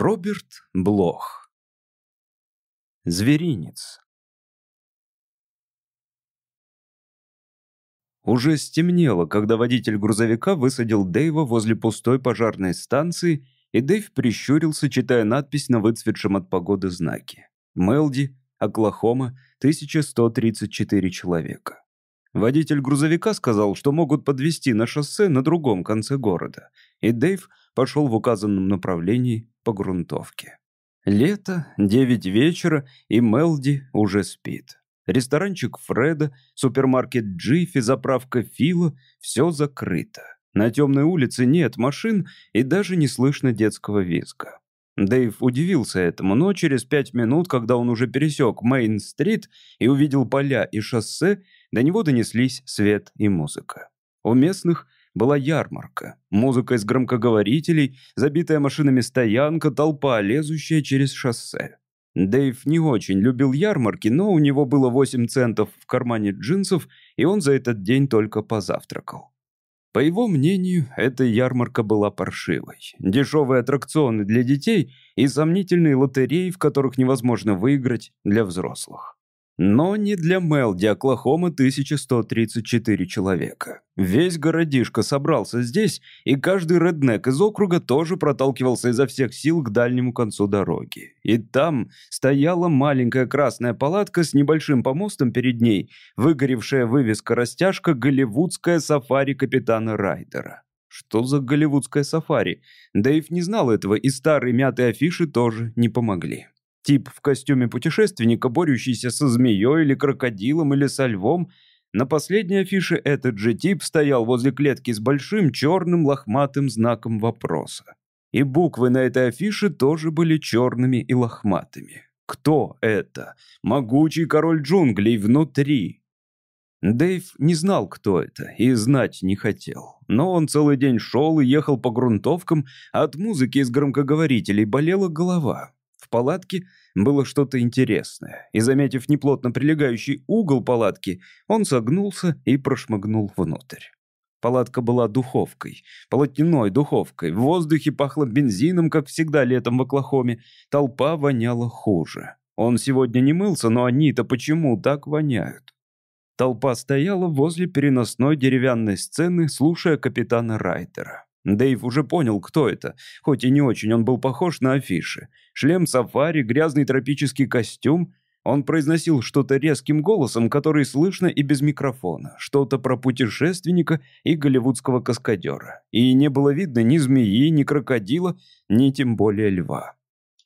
Роберт Блох. Зверинец. Уже стемнело, когда водитель грузовика высадил Дэйва возле пустой пожарной станции, и Дэйв прищурился, читая надпись на выцветшем от погоды знаке. «Мелди, Оклахома, 1134 человека». Водитель грузовика сказал, что могут подвести на шоссе на другом конце города, и Дэйв пошел в указанном направлении по грунтовке. Лето, девять вечера, и Мелди уже спит. Ресторанчик Фреда, супермаркет Джиффи, заправка Фила — все закрыто. На темной улице нет машин и даже не слышно детского визга. Дэйв удивился этому, но через пять минут, когда он уже пересек Мейн-стрит и увидел поля и шоссе, до него донеслись свет и музыка. У местных была ярмарка, музыка из громкоговорителей, забитая машинами стоянка, толпа, лезущая через шоссе. Дэйв не очень любил ярмарки, но у него было 8 центов в кармане джинсов, и он за этот день только позавтракал. По его мнению, эта ярмарка была паршивой. Дешевые аттракционы для детей и сомнительные лотереи, в которых невозможно выиграть для взрослых. Но не для Мелди, Оклахома 1134 человека. Весь городишко собрался здесь, и каждый реднек из округа тоже проталкивался изо всех сил к дальнему концу дороги. И там стояла маленькая красная палатка с небольшим помостом перед ней, выгоревшая вывеска-растяжка «Голливудская сафари капитана Райдера». Что за голливудское сафари? Дэйв не знал этого, и старые мятые афиши тоже не помогли. Тип в костюме путешественника, борющийся со змеей или крокодилом или со львом. На последней афише этот же тип стоял возле клетки с большим черным лохматым знаком вопроса. И буквы на этой афише тоже были черными и лохматыми. Кто это? Могучий король джунглей внутри. Дэйв не знал, кто это, и знать не хотел. Но он целый день шел и ехал по грунтовкам, а от музыки из громкоговорителей болела голова. В палатке было что-то интересное, и, заметив неплотно прилегающий угол палатки, он согнулся и прошмыгнул внутрь. Палатка была духовкой, полотняной духовкой. В воздухе пахло бензином, как всегда летом в Оклахоме. Толпа воняла хуже. Он сегодня не мылся, но они-то почему так воняют? Толпа стояла возле переносной деревянной сцены, слушая капитана Райтера. Дэйв уже понял, кто это, хоть и не очень он был похож на афиши. Шлем сафари, грязный тропический костюм. Он произносил что-то резким голосом, который слышно и без микрофона, что-то про путешественника и голливудского каскадера. И не было видно ни змеи, ни крокодила, ни тем более льва.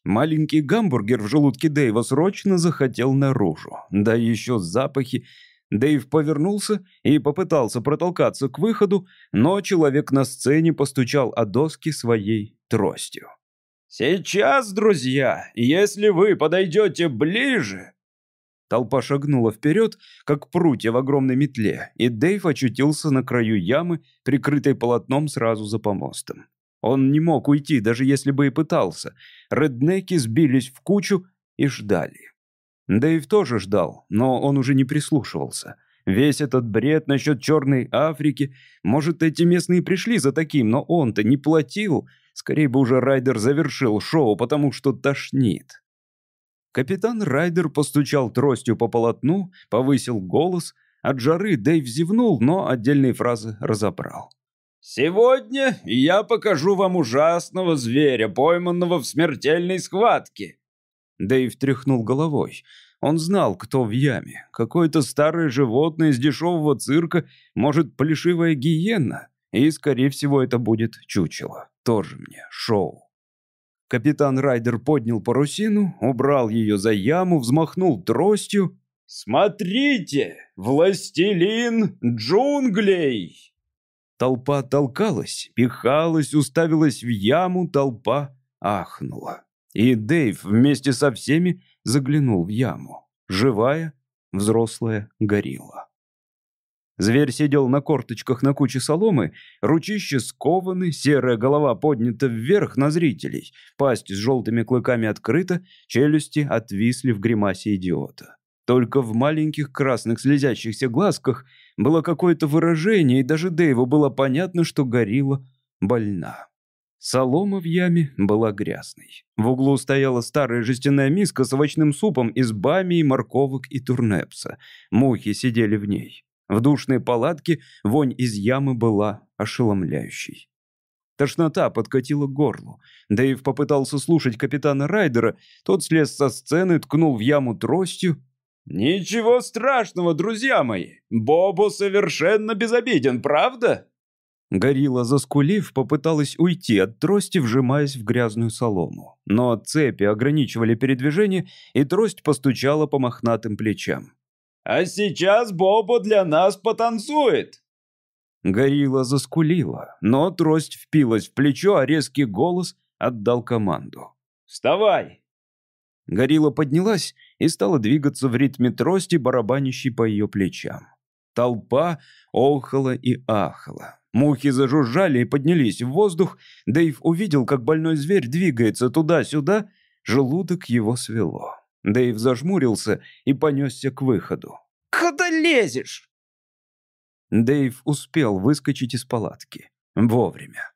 Маленький гамбургер в желудке Дэйва срочно захотел наружу. Да еще запахи Дэйв повернулся и попытался протолкаться к выходу, но человек на сцене постучал о доски своей тростью. «Сейчас, друзья, если вы подойдете ближе...» Толпа шагнула вперед, как прутья в огромной метле, и Дэйв очутился на краю ямы, прикрытой полотном сразу за помостом. Он не мог уйти, даже если бы и пытался. Реднеки сбились в кучу и ждали. Дэйв тоже ждал, но он уже не прислушивался. Весь этот бред насчет Черной Африки, может, эти местные пришли за таким, но он-то не платил. Скорее бы уже Райдер завершил шоу, потому что тошнит. Капитан Райдер постучал тростью по полотну, повысил голос. От жары Дэйв зевнул, но отдельные фразы разобрал. «Сегодня я покажу вам ужасного зверя, пойманного в смертельной схватке. Дэйв тряхнул головой. Он знал, кто в яме. Какое-то старое животное из дешевого цирка, может, плешивая гиена. И, скорее всего, это будет чучело. Тоже мне шоу. Капитан Райдер поднял парусину, убрал ее за яму, взмахнул тростью. «Смотрите! Властелин джунглей!» Толпа толкалась, пихалась, уставилась в яму, толпа ахнула. И Дэйв вместе со всеми заглянул в яму. Живая, взрослая горилла. Зверь сидел на корточках на куче соломы, ручище скованы, серая голова поднята вверх на зрителей, пасть с желтыми клыками открыта, челюсти отвисли в гримасе идиота. Только в маленьких красных слезящихся глазках было какое-то выражение, и даже Дэйву было понятно, что горилла больна. Солома в яме была грязной. В углу стояла старая жестяная миска с овощным супом из бамии, морковок и турнепса. Мухи сидели в ней. В душной палатке вонь из ямы была ошеломляющей. Тошнота подкатила к горлу. Дэйв попытался слушать капитана Райдера. Тот слез со сцены, ткнул в яму тростью. «Ничего страшного, друзья мои! Бобо совершенно безобиден, правда?» Горилла, заскулив, попыталась уйти от трости, вжимаясь в грязную солому. Но цепи ограничивали передвижение, и трость постучала по мохнатым плечам. «А сейчас Бобо для нас потанцует!» Горилла заскулила, но трость впилась в плечо, а резкий голос отдал команду. «Вставай!» Горилла поднялась и стала двигаться в ритме трости, барабанящей по ее плечам. Толпа охала и ахала. Мухи зажужжали и поднялись в воздух. Дэйв увидел, как больной зверь двигается туда-сюда. Желудок его свело. Дэйв зажмурился и понесся к выходу. «Куда лезешь?» Дэйв успел выскочить из палатки. Вовремя.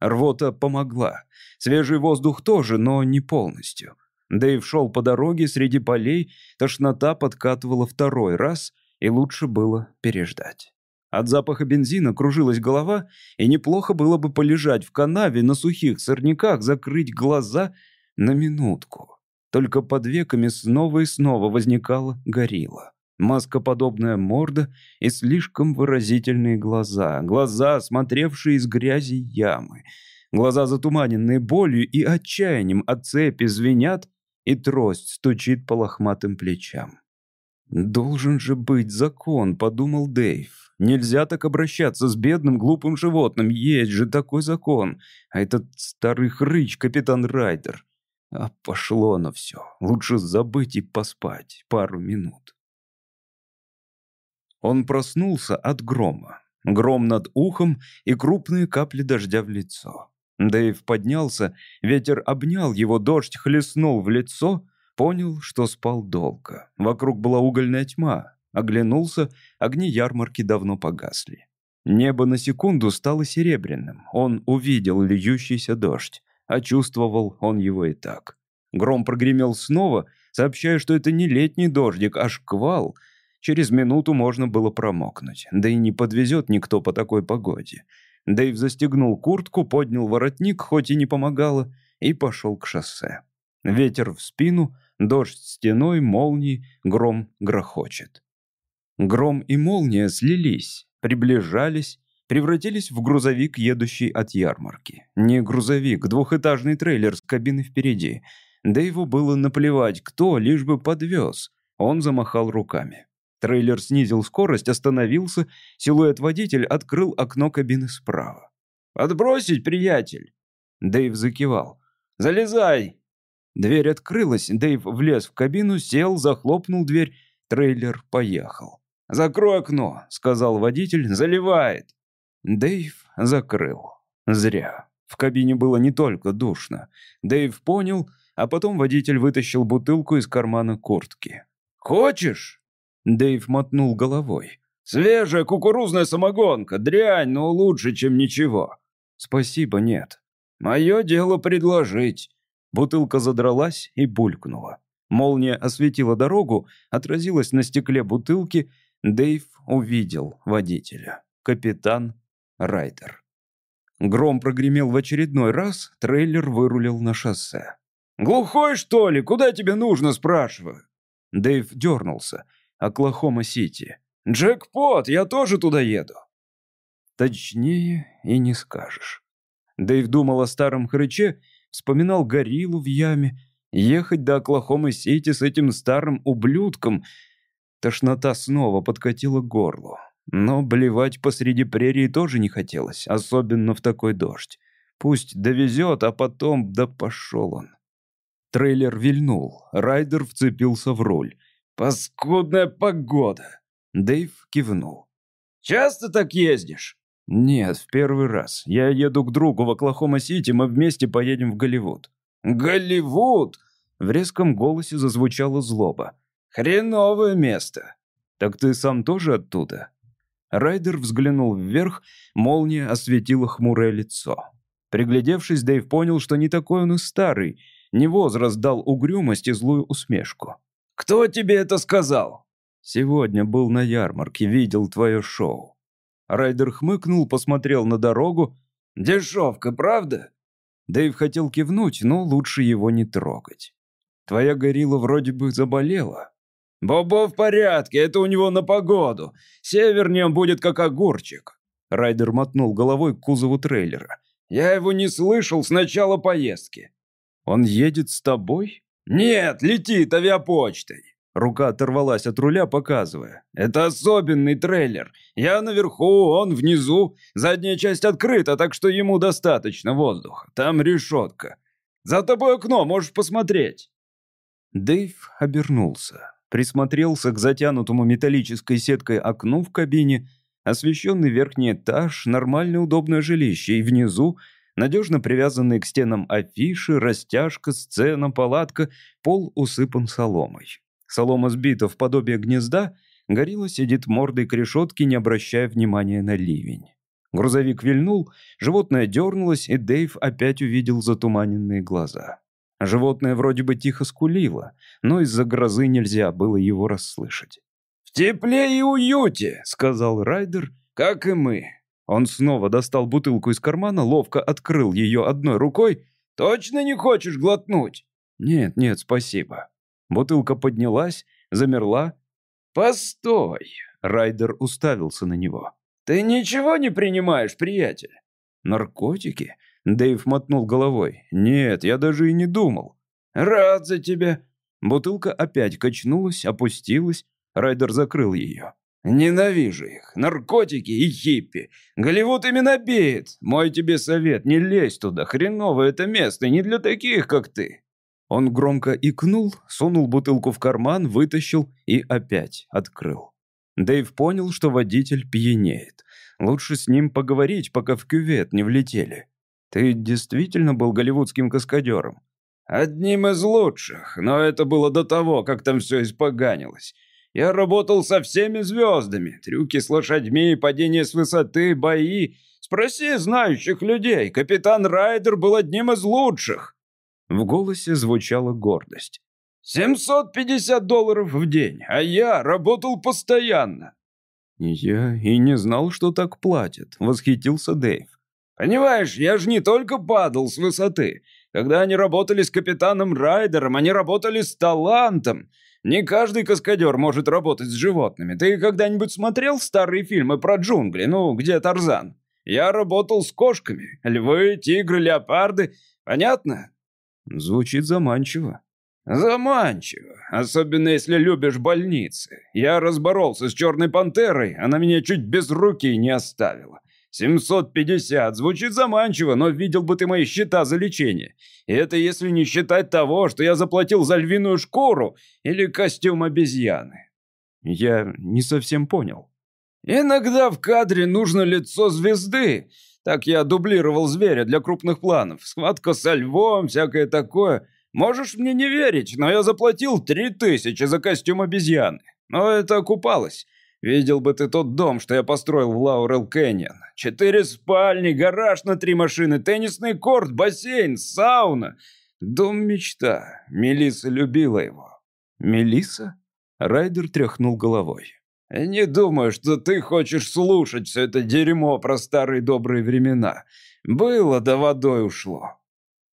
Рвота помогла. Свежий воздух тоже, но не полностью. Дэйв шел по дороге среди полей, тошнота подкатывала второй раз, и лучше было переждать. От запаха бензина кружилась голова, и неплохо было бы полежать в канаве на сухих сорняках, закрыть глаза на минутку. Только под веками снова и снова возникала горилла. Маскоподобная морда и слишком выразительные глаза. Глаза, смотревшие из грязи ямы. Глаза, затуманенные болью и отчаянием, от цепи звенят, и трость стучит по лохматым плечам. «Должен же быть закон», — подумал Дэйв. «Нельзя так обращаться с бедным глупым животным. Есть же такой закон. А этот старый хрыч, капитан Райдер. А пошло на все. Лучше забыть и поспать пару минут». Он проснулся от грома. Гром над ухом и крупные капли дождя в лицо. Дэйв поднялся, ветер обнял его, дождь хлестнул в лицо, Понял, что спал долго. Вокруг была угольная тьма. Оглянулся, огни ярмарки давно погасли. Небо на секунду стало серебряным. Он увидел льющийся дождь, а чувствовал он его и так. Гром прогремел снова, сообщая, что это не летний дождик, а шквал. Через минуту можно было промокнуть. Да и не подвезет никто по такой погоде. Дэйв застегнул куртку, поднял воротник, хоть и не помогало, и пошел к шоссе. Ветер в спину, Дождь стеной, молнии, гром грохочет. Гром и молния слились, приближались, превратились в грузовик, едущий от ярмарки. Не грузовик, двухэтажный трейлер с кабиной впереди. Дэйву было наплевать, кто, лишь бы подвез. Он замахал руками. Трейлер снизил скорость, остановился, силуэт водителя открыл окно кабины справа. «Отбросить, приятель!» Дэйв закивал. «Залезай!» Дверь открылась, Дэйв влез в кабину, сел, захлопнул дверь, трейлер поехал. «Закрой окно», — сказал водитель, — «заливает». Дэйв закрыл. Зря. В кабине было не только душно. Дэйв понял, а потом водитель вытащил бутылку из кармана куртки. «Хочешь?» Дэйв мотнул головой. «Свежая кукурузная самогонка, дрянь, но лучше, чем ничего». «Спасибо, нет». «Мое дело предложить». Бутылка задралась и булькнула. Молния осветила дорогу, отразилась на стекле бутылки. Дэйв увидел водителя. Капитан Райдер. Гром прогремел в очередной раз, трейлер вырулил на шоссе. «Глухой, что ли? Куда тебе нужно?» – спрашиваю. Дэйв дернулся. Оклахома-Сити. «Джекпот! Я тоже туда еду!» Точнее и не скажешь. Дэйв думал о старом хрыче вспоминал гориллу в яме, ехать до Оклахомы-Сити с этим старым ублюдком. Тошнота снова подкатила к горлу. Но блевать посреди прерии тоже не хотелось, особенно в такой дождь. Пусть довезет, а потом да пошел он. Трейлер вильнул, Райдер вцепился в руль. «Паскудная погода!» Дэйв кивнул. «Часто так ездишь?» «Нет, в первый раз. Я еду к другу в Оклахома-Сити, мы вместе поедем в Голливуд». «Голливуд!» В резком голосе зазвучала злоба. «Хреновое место!» «Так ты сам тоже оттуда?» Райдер взглянул вверх, молния осветила хмурое лицо. Приглядевшись, Дэйв понял, что не такой он и старый. Не возраст дал угрюмость и злую усмешку. «Кто тебе это сказал?» «Сегодня был на ярмарке, видел твое шоу». Райдер хмыкнул, посмотрел на дорогу. «Дешевка, правда?» Дэйв хотел кивнуть, но лучше его не трогать. «Твоя горилла вроде бы заболела». «Бобо в порядке, это у него на погоду. Севернее он будет как огурчик». Райдер мотнул головой к кузову трейлера. «Я его не слышал с начала поездки». «Он едет с тобой?» «Нет, летит авиапочтой». Рука оторвалась от руля, показывая. «Это особенный трейлер. Я наверху, он внизу. Задняя часть открыта, так что ему достаточно воздуха. Там решетка. За тобой окно, можешь посмотреть». Дэйв обернулся, присмотрелся к затянутому металлической сеткой окну в кабине, освещенный верхний этаж, нормальное удобное жилище, и внизу надежно привязанные к стенам афиши, растяжка, сцена, палатка, пол усыпан соломой. Солома сбита в подобие гнезда, горилла сидит мордой к решетке, не обращая внимания на ливень. Грузовик вильнул, животное дернулось, и Дэйв опять увидел затуманенные глаза. Животное вроде бы тихо скулило, но из-за грозы нельзя было его расслышать. «В тепле и уюте», — сказал Райдер, — «как и мы». Он снова достал бутылку из кармана, ловко открыл ее одной рукой. «Точно не хочешь глотнуть?» «Нет, нет, спасибо». Бутылка поднялась, замерла. «Постой!» — Райдер уставился на него. «Ты ничего не принимаешь, приятель?» «Наркотики?» Дэйв мотнул головой. «Нет, я даже и не думал». «Рад за тебя». Бутылка опять качнулась, опустилась. Райдер закрыл ее. «Ненавижу их. Наркотики и хиппи. Голливуд именно беет. Мой тебе совет, не лезь туда. Хреново это место, не для таких, как ты». Он громко икнул, сунул бутылку в карман, вытащил и опять открыл. Дэйв понял, что водитель пьянеет. Лучше с ним поговорить, пока в кювет не влетели. Ты действительно был голливудским каскадером? Одним из лучших, но это было до того, как там все испоганилось. Я работал со всеми звездами. Трюки с лошадьми, падение с высоты, бои. Спроси знающих людей. Капитан Райдер был одним из лучших. В голосе звучала гордость. 750 долларов в день, а я работал постоянно. Я и не знал, что так платят, восхитился Дэйв. Понимаешь, я же не только падал с высоты. Когда они работали с капитаном Райдером, они работали с талантом. Не каждый каскадер может работать с животными. Ты когда-нибудь смотрел старые фильмы про джунгли, ну, где Тарзан? Я работал с кошками. Львы, тигры, леопарды. Понятно? Звучит заманчиво. Заманчиво. Особенно если любишь больницы. Я разборолся с черной пантерой, она меня чуть без руки не оставила. 750. Звучит заманчиво, но видел бы ты мои счета за лечение. И это если не считать того, что я заплатил за львиную шкуру или костюм обезьяны. Я не совсем понял. Иногда в кадре нужно лицо звезды. Так я дублировал зверя для крупных планов. Схватка со львом, всякое такое. Можешь мне не верить, но я заплатил три тысячи за костюм обезьяны. Но это окупалось. Видел бы ты тот дом, что я построил в Лаурел Кэньон. Четыре спальни, гараж на три машины, теннисный корт, бассейн, сауна. Дом мечта. Мелисса любила его. Мелисса? Райдер тряхнул головой. «Не думаю, что ты хочешь слушать все это дерьмо про старые добрые времена. Было да водой ушло».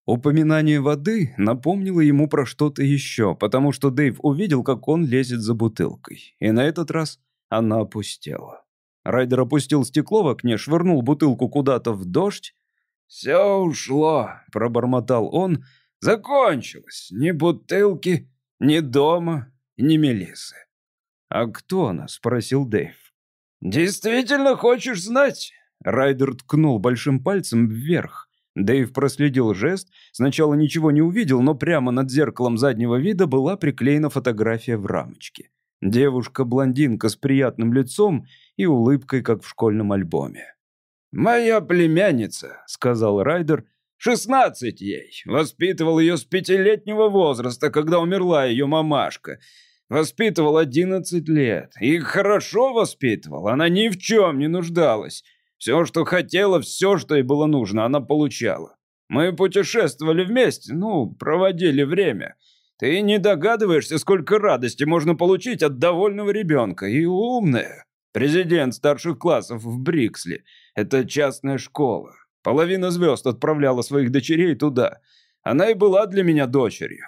Упоминание воды напомнило ему про что-то еще, потому что Дэйв увидел, как он лезет за бутылкой. И на этот раз она опустела. Райдер опустил стекло в окне, швырнул бутылку куда-то в дождь. «Все ушло», — пробормотал он. «Закончилось. Ни бутылки, ни дома, ни Мелисы». «А кто она?» — спросил Дэйв. «Действительно хочешь знать?» Райдер ткнул большим пальцем вверх. Дэйв проследил жест, сначала ничего не увидел, но прямо над зеркалом заднего вида была приклеена фотография в рамочке. Девушка-блондинка с приятным лицом и улыбкой, как в школьном альбоме. «Моя племянница», — сказал Райдер, — «шестнадцать ей. Воспитывал ее с пятилетнего возраста, когда умерла ее мамашка. Воспитывал одиннадцать лет. И хорошо воспитывал, она ни в чем не нуждалась. Все, что хотела, все, что ей было нужно, она получала. Мы путешествовали вместе, ну, проводили время. Ты не догадываешься, сколько радости можно получить от довольного ребенка. И умная. Президент старших классов в Бриксли. Это частная школа. Половина звезд отправляла своих дочерей туда. Она и была для меня дочерью.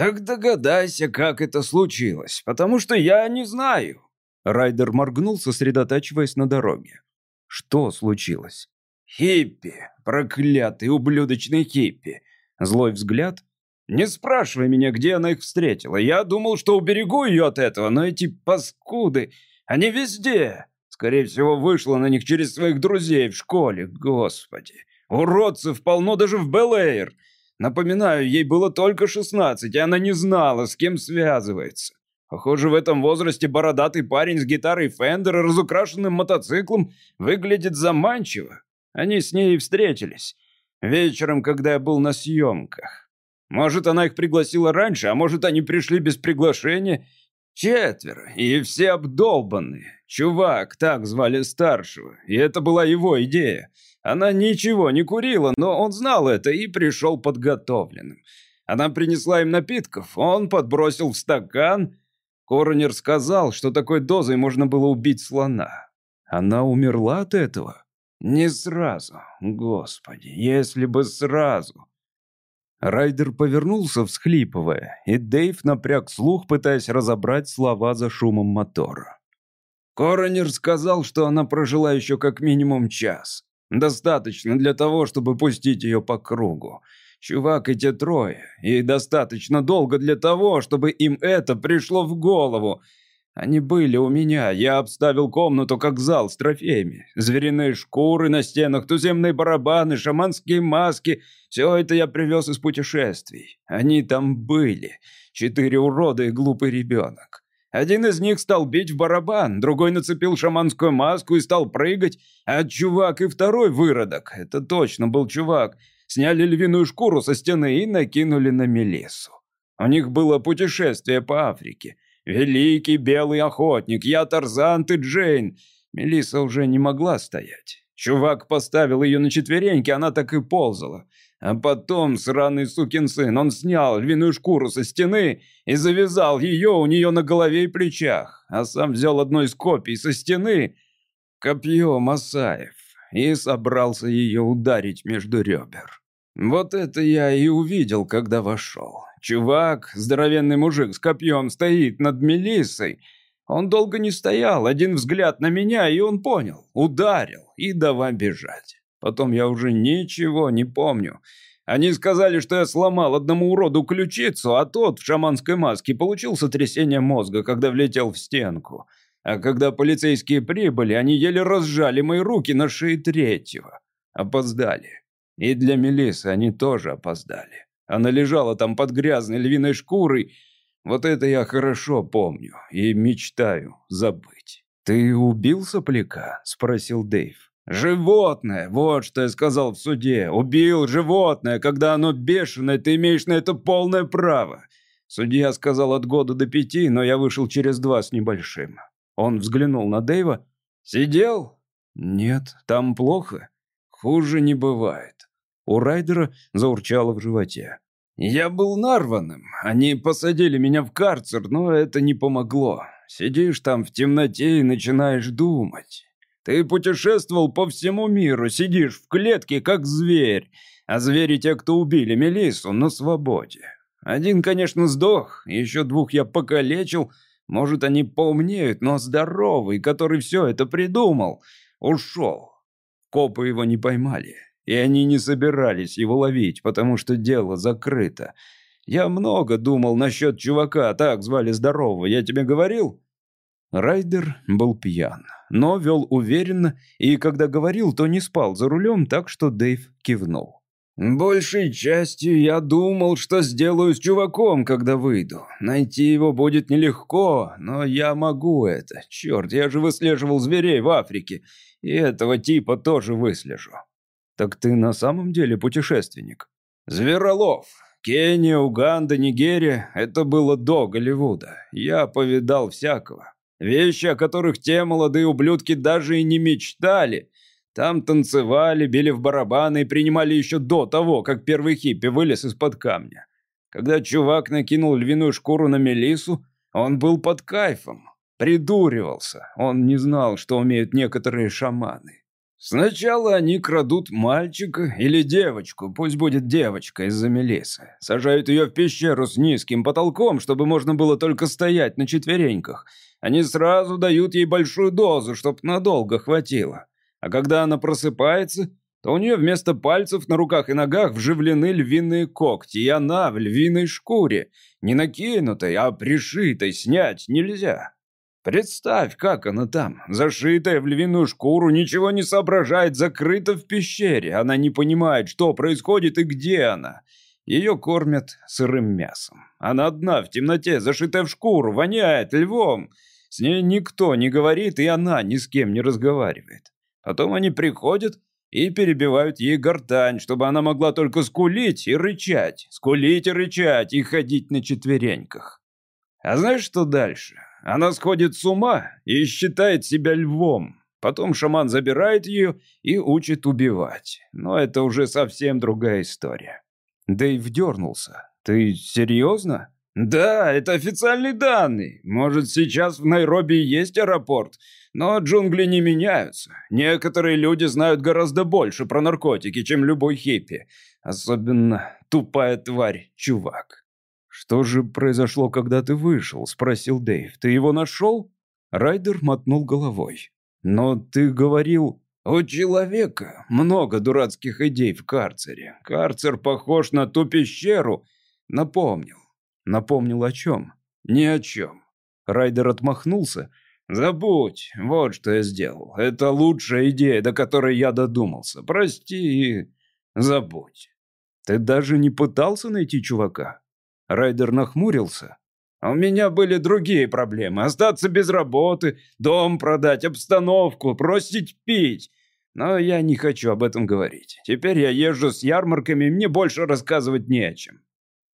Так догадайся, как это случилось, потому что я не знаю. Райдер моргнул, сосредотачиваясь на дороге. Что случилось? Хиппи, проклятый ублюдочный хиппи. Злой взгляд не спрашивай меня, где она их встретила. Я думал, что уберегу ее от этого, но эти паскуды, они везде. Скорее всего, вышла на них через своих друзей в школе. Господи, уродцев полно даже в Белэйр. Напоминаю, ей было только 16, и она не знала, с кем связывается. Похоже, в этом возрасте бородатый парень с гитарой Фендер и разукрашенным мотоциклом выглядит заманчиво. Они с ней встретились. Вечером, когда я был на съемках. Может, она их пригласила раньше, а может, они пришли без приглашения. Четверо, и все обдолбанные. Чувак, так звали старшего, и это была его идея. Она ничего не курила, но он знал это и пришел подготовленным. Она принесла им напитков, он подбросил в стакан. Коронер сказал, что такой дозой можно было убить слона. Она умерла от этого? Не сразу, господи, если бы сразу. Райдер повернулся, всхлипывая, и Дэйв напряг слух, пытаясь разобрать слова за шумом мотора. Коронер сказал, что она прожила еще как минимум час. Достаточно для того, чтобы пустить ее по кругу. Чувак и те трое. И достаточно долго для того, чтобы им это пришло в голову. Они были у меня. Я обставил комнату как зал с трофеями. Звериные шкуры на стенах, туземные барабаны, шаманские маски. Все это я привез из путешествий. Они там были. Четыре урода и глупый ребенок. Один из них стал бить в барабан, другой нацепил шаманскую маску и стал прыгать, а чувак и второй выродок, это точно был чувак, сняли львиную шкуру со стены и накинули на Мелиссу. У них было путешествие по Африке. «Великий белый охотник, я Тарзан, ты Джейн!» Мелиса уже не могла стоять. Чувак поставил ее на четвереньки, она так и ползала. А потом сраный сукин сын, он снял львиную шкуру со стены и завязал ее у нее на голове и плечах, а сам взял одно из копий со стены, копье Масаев, и собрался ее ударить между ребер. Вот это я и увидел, когда вошел. Чувак, здоровенный мужик с копьем, стоит над Мелиссой. Он долго не стоял, один взгляд на меня, и он понял. Ударил, и давай бежать. Потом я уже ничего не помню. Они сказали, что я сломал одному уроду ключицу, а тот в шаманской маске получил сотрясение мозга, когда влетел в стенку. А когда полицейские прибыли, они еле разжали мои руки на шее третьего. Опоздали. И для Мелисы они тоже опоздали. Она лежала там под грязной львиной шкурой. Вот это я хорошо помню и мечтаю забыть. «Ты убил сопляка?» – спросил Дэйв. «Животное! Вот что я сказал в суде. Убил животное. Когда оно бешеное, ты имеешь на это полное право. Судья сказал от года до пяти, но я вышел через два с небольшим. Он взглянул на Дэйва. «Сидел?» «Нет, там плохо. Хуже не бывает. У Райдера заурчало в животе. «Я был нарванным. Они посадили меня в карцер, но это не помогло. Сидишь там в темноте и начинаешь думать. Ты путешествовал по всему миру, сидишь в клетке, как зверь. А звери те, кто убили Мелиссу, на свободе. Один, конечно, сдох, еще двух я покалечил. Может, они поумнеют, но здоровый, который все это придумал, ушел. Копы его не поймали и они не собирались его ловить, потому что дело закрыто. Я много думал насчет чувака, так звали здорового, я тебе говорил?» Райдер был пьян, но вел уверенно, и когда говорил, то не спал за рулем, так что Дэйв кивнул. «Большей частью я думал, что сделаю с чуваком, когда выйду. Найти его будет нелегко, но я могу это. Черт, я же выслеживал зверей в Африке, и этого типа тоже выслежу. «Так ты на самом деле путешественник?» «Зверолов. Кения, Уганда, Нигерия – это было до Голливуда. Я повидал всякого. Вещи, о которых те молодые ублюдки даже и не мечтали. Там танцевали, били в барабаны и принимали еще до того, как первый хиппи вылез из-под камня. Когда чувак накинул львиную шкуру на Мелису, он был под кайфом. Придуривался. Он не знал, что умеют некоторые шаманы. Сначала они крадут мальчика или девочку, пусть будет девочка из-за Мелисы. Сажают ее в пещеру с низким потолком, чтобы можно было только стоять на четвереньках. Они сразу дают ей большую дозу, чтоб надолго хватило. А когда она просыпается, то у нее вместо пальцев на руках и ногах вживлены львиные когти, и она в львиной шкуре, не накинутой, а пришитой, снять нельзя. Представь, как она там, зашитая в львиную шкуру, ничего не соображает, закрыта в пещере. Она не понимает, что происходит и где она. Ее кормят сырым мясом. Она одна в темноте, зашитая в шкуру, воняет львом. С ней никто не говорит, и она ни с кем не разговаривает. Потом они приходят и перебивают ей гортань, чтобы она могла только скулить и рычать, скулить и рычать и ходить на четвереньках. А знаешь, что дальше? Она сходит с ума и считает себя львом. Потом шаман забирает ее и учит убивать. Но это уже совсем другая история. Дэйв дернулся. «Ты серьезно?» «Да, это официальный данный. Может, сейчас в Найроби есть аэропорт, но джунгли не меняются. Некоторые люди знают гораздо больше про наркотики, чем любой хиппи. Особенно тупая тварь, чувак. «Что же произошло, когда ты вышел?» – спросил Дэйв. «Ты его нашел?» Райдер мотнул головой. «Но ты говорил...» «У человека много дурацких идей в карцере. Карцер похож на ту пещеру. Напомнил». «Напомнил о чем?» «Ни о чем». Райдер отмахнулся «Забудь, вот что я сделал. Это лучшая идея, до которой я додумался. Прости и забудь». «Ты даже не пытался найти чувака?» Райдер нахмурился. «У меня были другие проблемы. Остаться без работы, дом продать, обстановку, просить пить. Но я не хочу об этом говорить. Теперь я езжу с ярмарками, мне больше рассказывать не о чем».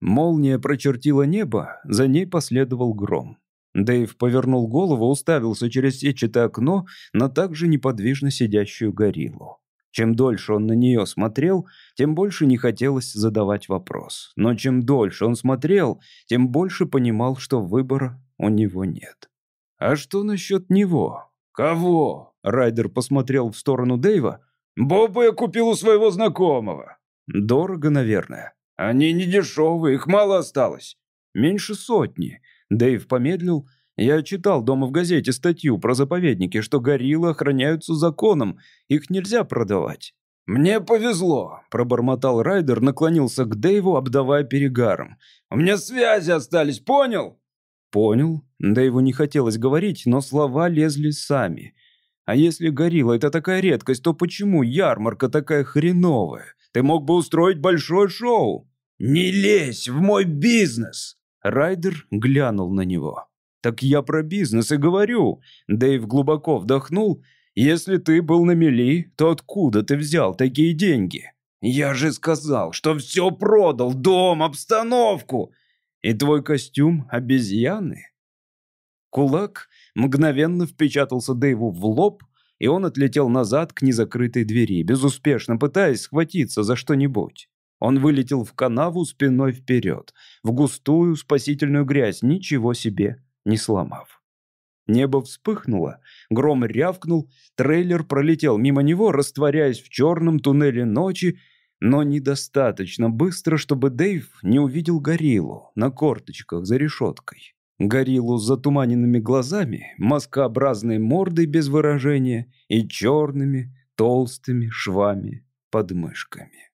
Молния прочертила небо, за ней последовал гром. Дэйв повернул голову, уставился через сетчатое окно на также неподвижно сидящую гориллу. Чем дольше он на нее смотрел, тем больше не хотелось задавать вопрос. Но чем дольше он смотрел, тем больше понимал, что выбора у него нет. «А что насчет него?» «Кого?» Райдер посмотрел в сторону Дэйва. «Боба я купил у своего знакомого». «Дорого, наверное». «Они не дешевые, их мало осталось». «Меньше сотни». Дэйв помедлил. «Я читал дома в газете статью про заповедники, что гориллы охраняются законом, их нельзя продавать». «Мне повезло», — пробормотал Райдер, наклонился к Дэйву, обдавая перегаром. «У меня связи остались, понял?» «Понял». Дэйву не хотелось говорить, но слова лезли сами. «А если горилла — это такая редкость, то почему ярмарка такая хреновая? Ты мог бы устроить большое шоу». «Не лезь в мой бизнес!» Райдер глянул на него. «Так я про бизнес и говорю». Дэйв глубоко вдохнул. «Если ты был на мели, то откуда ты взял такие деньги?» «Я же сказал, что все продал, дом, обстановку!» «И твой костюм обезьяны?» Кулак мгновенно впечатался Дэйву в лоб, и он отлетел назад к незакрытой двери, безуспешно пытаясь схватиться за что-нибудь. Он вылетел в канаву спиной вперед, в густую спасительную грязь, ничего себе не сломав. Небо вспыхнуло, гром рявкнул, трейлер пролетел мимо него, растворяясь в черном туннеле ночи, но недостаточно быстро, чтобы Дэйв не увидел гориллу на корточках за решеткой. Гориллу с затуманенными глазами, маскообразной мордой без выражения и черными толстыми швами под мышками.